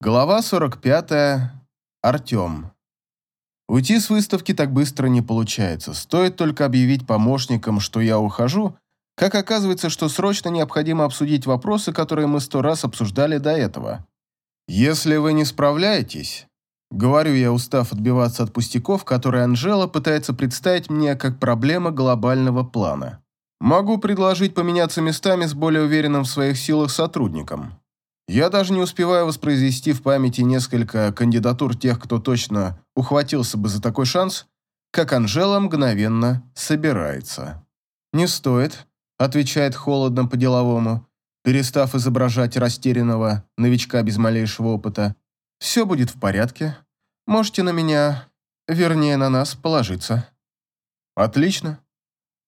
Глава 45. Артем. Уйти с выставки так быстро не получается. Стоит только объявить помощникам, что я ухожу, как оказывается, что срочно необходимо обсудить вопросы, которые мы сто раз обсуждали до этого. Если вы не справляетесь, говорю я, устав отбиваться от пустяков, которые Анжела пытается представить мне как проблема глобального плана. Могу предложить поменяться местами с более уверенным в своих силах сотрудником. Я даже не успеваю воспроизвести в памяти несколько кандидатур тех, кто точно ухватился бы за такой шанс, как Анжела мгновенно собирается. «Не стоит», — отвечает холодно по-деловому, перестав изображать растерянного новичка без малейшего опыта. «Все будет в порядке. Можете на меня, вернее, на нас положиться». «Отлично».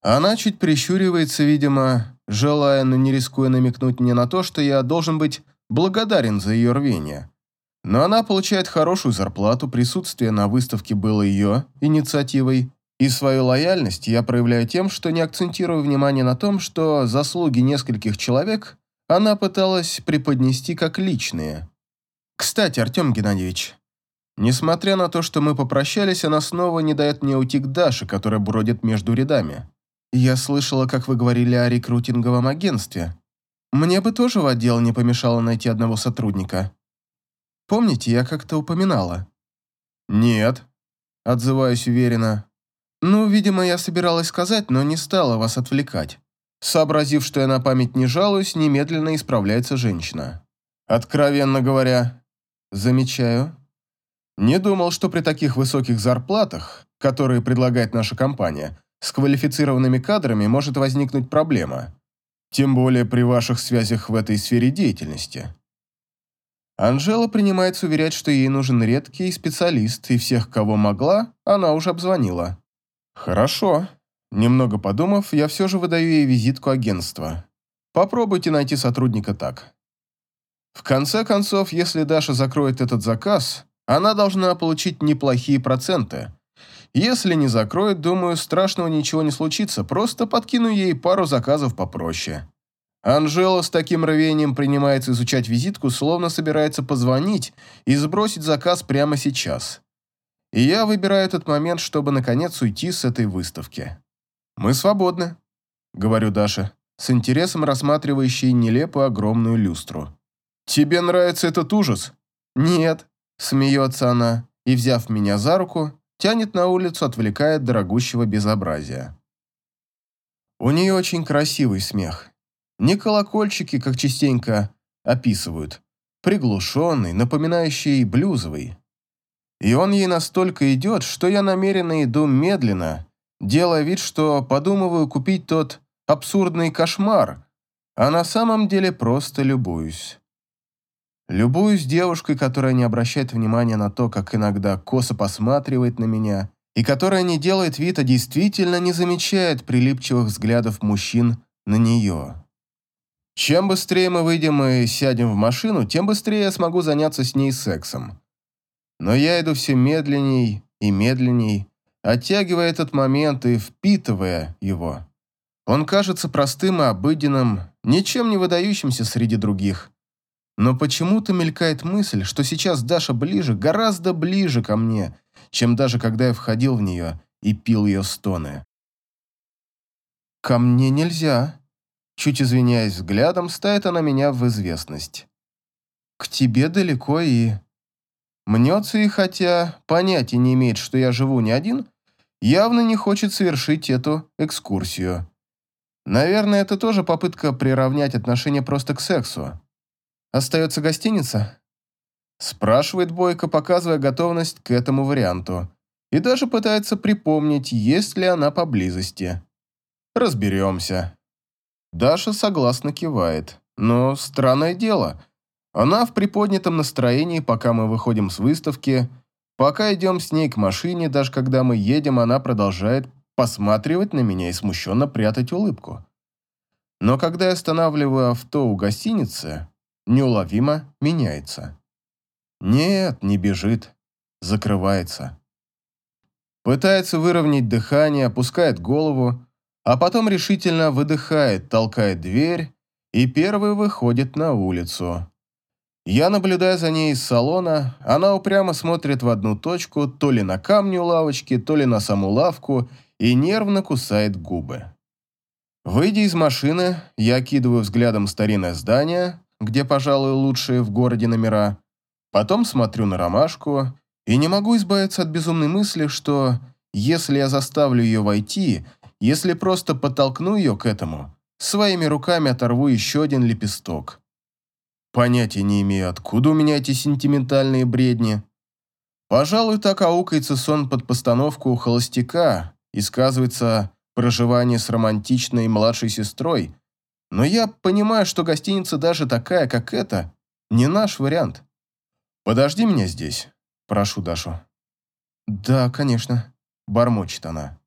Она чуть прищуривается, видимо, желая, но не рискуя намекнуть мне на то, что я должен быть благодарен за ее рвение. Но она получает хорошую зарплату, присутствие на выставке было ее инициативой, и свою лояльность я проявляю тем, что не акцентирую внимание на том, что заслуги нескольких человек она пыталась преподнести как личные. Кстати, Артем Геннадьевич, несмотря на то, что мы попрощались, она снова не дает мне уйти к Даше, которая бродит между рядами. Я слышала, как вы говорили о рекрутинговом агентстве. Мне бы тоже в отдел не помешало найти одного сотрудника. Помните, я как-то упоминала? Нет, отзываюсь уверенно. Ну, видимо, я собиралась сказать, но не стала вас отвлекать. Сообразив, что я на память не жалуюсь, немедленно исправляется женщина. Откровенно говоря, замечаю. Не думал, что при таких высоких зарплатах, которые предлагает наша компания, с квалифицированными кадрами может возникнуть проблема. Тем более при ваших связях в этой сфере деятельности. Анжела принимается уверять, что ей нужен редкий специалист, и всех, кого могла, она уже обзвонила. Хорошо. Немного подумав, я все же выдаю ей визитку агентства. Попробуйте найти сотрудника так. В конце концов, если Даша закроет этот заказ, она должна получить неплохие проценты, если не закроет, думаю, страшного ничего не случится, просто подкину ей пару заказов попроще. Анжела с таким рвением принимается изучать визитку, словно собирается позвонить и сбросить заказ прямо сейчас. И я выбираю этот момент, чтобы наконец уйти с этой выставки. «Мы свободны», — говорю Даше, с интересом рассматривающей нелепую огромную люстру. «Тебе нравится этот ужас?» «Нет», — смеется она, и, взяв меня за руку, тянет на улицу, отвлекая от дорогущего безобразия. У нее очень красивый смех. Не колокольчики, как частенько описывают, приглушенный, напоминающий блюзовый. И он ей настолько идет, что я намеренно иду медленно, делая вид, что подумываю купить тот абсурдный кошмар, а на самом деле просто любуюсь. Любуюсь девушкой, которая не обращает внимания на то, как иногда косо посматривает на меня, и которая не делает вид, а действительно не замечает прилипчивых взглядов мужчин на нее. Чем быстрее мы выйдем и сядем в машину, тем быстрее я смогу заняться с ней сексом. Но я иду все медленней и медленней, оттягивая этот момент и впитывая его. Он кажется простым и обыденным, ничем не выдающимся среди других. Но почему-то мелькает мысль, что сейчас Даша ближе, гораздо ближе ко мне, чем даже когда я входил в нее и пил ее стоны. «Ко мне нельзя», — чуть извиняясь взглядом, ставит она меня в известность. «К тебе далеко и...» Мнется и хотя понятия не имеет, что я живу не один, явно не хочет совершить эту экскурсию. Наверное, это тоже попытка приравнять отношения просто к сексу. Остается гостиница?» Спрашивает Бойко, показывая готовность к этому варианту. И даже пытается припомнить, есть ли она поблизости. «Разберемся». Даша согласно кивает. Но странное дело. Она в приподнятом настроении, пока мы выходим с выставки. Пока идем с ней к машине, даже когда мы едем, она продолжает посматривать на меня и смущенно прятать улыбку. Но когда я останавливаю авто у гостиницы, неуловимо меняется. Нет, не бежит, закрывается. Пытается выровнять дыхание, опускает голову, а потом решительно выдыхает, толкает дверь и первый выходит на улицу. Я наблюдаю за ней из салона, она упрямо смотрит в одну точку, то ли на камни у лавочки, то ли на саму лавку, и нервно кусает губы. Выйдя из машины, я окидываю взглядом старинное здание, где, пожалуй, лучшие в городе номера, потом смотрю на ромашку и не могу избавиться от безумной мысли, что если я заставлю ее войти, если просто подтолкну ее к этому, своими руками оторву еще один лепесток. Понятия не имею, откуда у меня эти сентиментальные бредни. Пожалуй, так аукается сон под постановку холостяка и сказывается проживание с романтичной младшей сестрой, но я понимаю, что гостиница даже такая, как эта, не наш вариант. «Подожди меня здесь», – прошу Дашу. «Да, конечно», – бормочет она.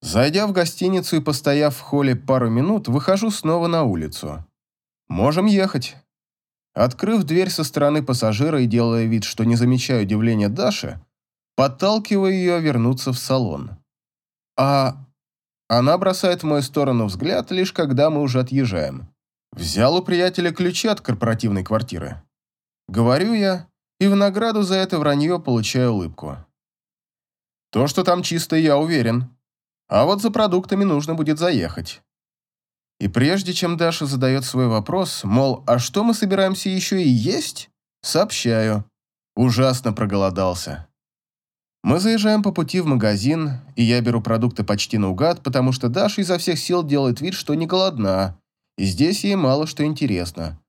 Зайдя в гостиницу и постояв в холле пару минут, выхожу снова на улицу. «Можем ехать». Открыв дверь со стороны пассажира и делая вид, что не замечаю удивления Даши, подталкиваю ее вернуться в салон. «А...» Она бросает в мою сторону взгляд, лишь когда мы уже отъезжаем. Взял у приятеля ключи от корпоративной квартиры. Говорю я, и в награду за это вранье получаю улыбку. То, что там чисто, я уверен. А вот за продуктами нужно будет заехать. И прежде чем Даша задает свой вопрос, мол, а что мы собираемся еще и есть, сообщаю. Ужасно проголодался. Мы заезжаем по пути в магазин, и я беру продукты почти наугад, потому что Даша изо всех сил делает вид, что не голодна, и здесь ей мало что интересно.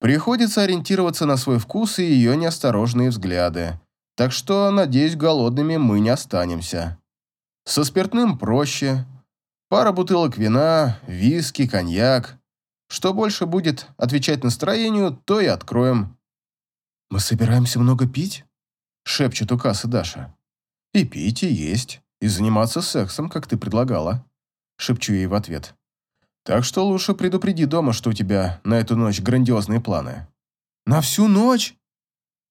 Приходится ориентироваться на свой вкус и ее неосторожные взгляды, так что, надеюсь, голодными мы не останемся. Со спиртным проще, Пара бутылок вина, виски, коньяк. Что больше будет отвечать настроению, то и откроем. «Мы собираемся много пить?» — шепчет у кассы Даша. «И пить, и есть, и заниматься сексом, как ты предлагала», — шепчу ей в ответ. «Так что лучше предупреди дома, что у тебя на эту ночь грандиозные планы». «На всю ночь?»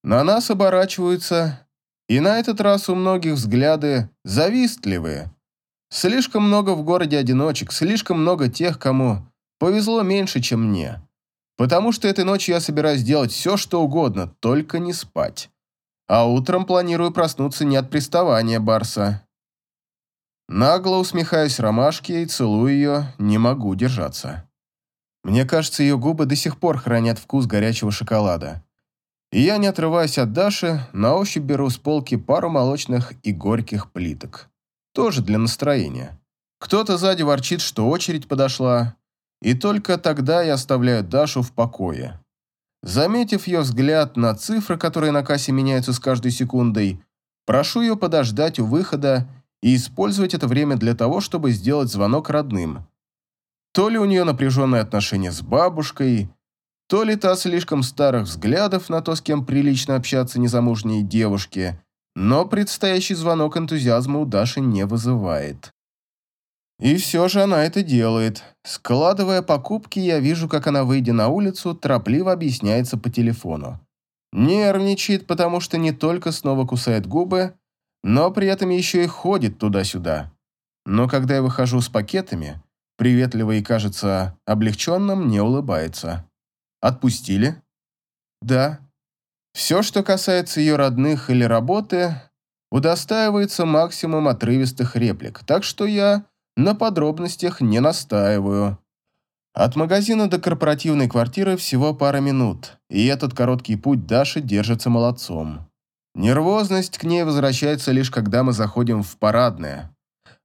На нас оборачиваются, и на этот раз у многих взгляды завистливые, Слишком много в городе одиночек, слишком много тех, кому повезло меньше, чем мне. Потому что этой ночью я собираюсь делать все, что угодно, только не спать. А утром планирую проснуться не от приставания Барса. Нагло усмехаюсь ромашке и целую ее, не могу держаться. Мне кажется, ее губы до сих пор хранят вкус горячего шоколада. И я, не отрываясь от Даши, на ощупь беру с полки пару молочных и горьких плиток. Тоже для настроения. Кто-то сзади ворчит, что очередь подошла, и только тогда я оставляю Дашу в покое. Заметив ее взгляд на цифры, которые на кассе меняются с каждой секундой, прошу ее подождать у выхода и использовать это время для того, чтобы сделать звонок родным. То ли у нее напряженные отношения с бабушкой, то ли та слишком старых взглядов на то, с кем прилично общаться незамужней девушке, но предстоящий звонок энтузиазма у Даши не вызывает. И все же она это делает. Складывая покупки, я вижу, как она, выйдя на улицу, торопливо объясняется по телефону. Нервничает, потому что не только снова кусает губы, но при этом еще и ходит туда-сюда. Но когда я выхожу с пакетами, приветливо и, кажется, облегченным, не улыбается. «Отпустили?» «Да», все, что касается ее родных или работы, удостаивается максимум отрывистых реплик, так что я на подробностях не настаиваю. От магазина до корпоративной квартиры всего пара минут, и этот короткий путь Даши держится молодцом. Нервозность к ней возвращается лишь когда мы заходим в парадное.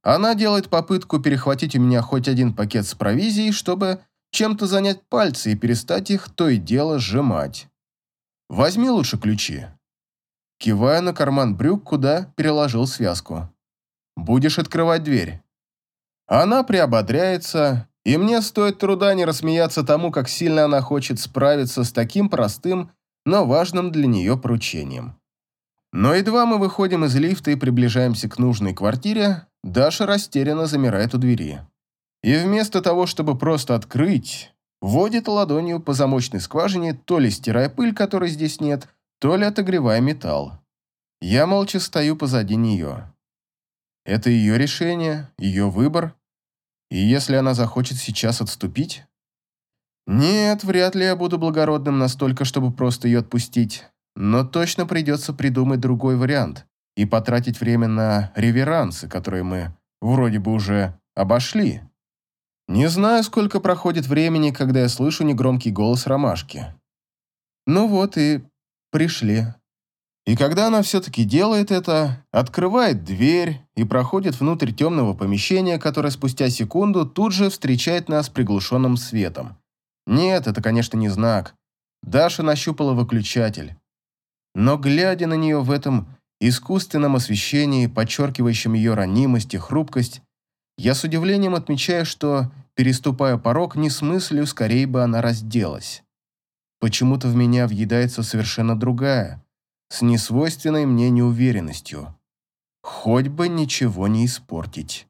Она делает попытку перехватить у меня хоть один пакет с провизией, чтобы чем-то занять пальцы и перестать их то и дело сжимать. Возьми лучше ключи. Кивая на карман брюк, куда переложил связку. Будешь открывать дверь. Она приободряется, и мне стоит труда не рассмеяться тому, как сильно она хочет справиться с таким простым, но важным для нее поручением. Но едва мы выходим из лифта и приближаемся к нужной квартире, Даша растерянно замирает у двери. И вместо того, чтобы просто открыть, Водит ладонью по замочной скважине, то ли стирая пыль, которой здесь нет, то ли отогревая металл. Я молча стою позади нее. Это ее решение, ее выбор. И если она захочет сейчас отступить... Нет, вряд ли я буду благородным настолько, чтобы просто ее отпустить. Но точно придется придумать другой вариант и потратить время на реверансы, которые мы вроде бы уже обошли. Не знаю, сколько проходит времени, когда я слышу негромкий голос ромашки. Ну вот и пришли. И когда она все-таки делает это, открывает дверь и проходит внутрь темного помещения, которое спустя секунду тут же встречает нас приглушенным светом. Нет, это, конечно, не знак. Даша нащупала выключатель. Но глядя на нее в этом искусственном освещении, подчеркивающем ее ранимость и хрупкость, я с удивлением отмечаю, что, переступая порог, не с мыслью, скорее бы она разделась. Почему-то в меня въедается совершенно другая, с несвойственной мне неуверенностью. Хоть бы ничего не испортить.